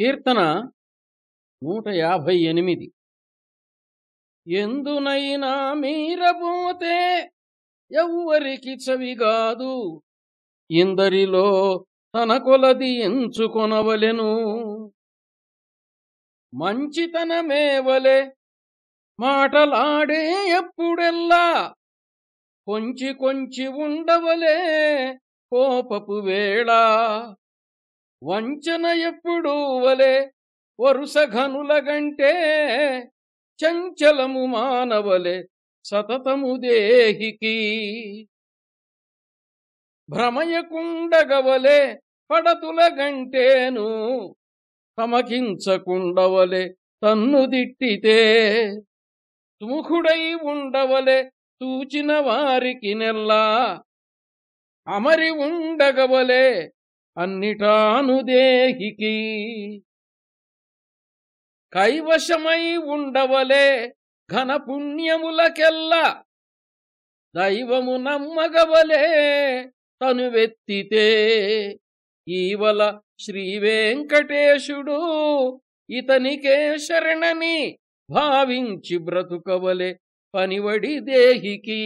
కీర్తన నూట యాభై ఎనిమిది ఎందునైనా మీరబోతే ఎవ్వరికి చవిగాదు ఇందరిలో తన కొలది ఎంచుకొనవలెను. మంచితనమేవలే మాటలాడే ఎప్పుడెల్లా? కొంచి కొంచి ఉండవలే కోపపు వేళ. వంచన ఎప్పుడూ వలే వరుస ఘనుల గంటే చంచలము మానవలే సతతము దేహికి. భ్రమయకుండగవలే పడతుల గంటేను తమకించకుండవలె తన్ను దిట్టితే. తుముఖుడై ఉండవలే తూచిన వారికి నెల్లా అమరి ఉండగవలే అన్నిటాను దేహికి కైవశమై ఉండవలే ఘన పుణ్యములకెల్ల దైవము నమ్మగవలే తను వెత్తితే ఈవల శ్రీ వెంకటేశుడు ఇతనికే శరణని భావించి బ్రతుకవలే పనివడి దేహికి.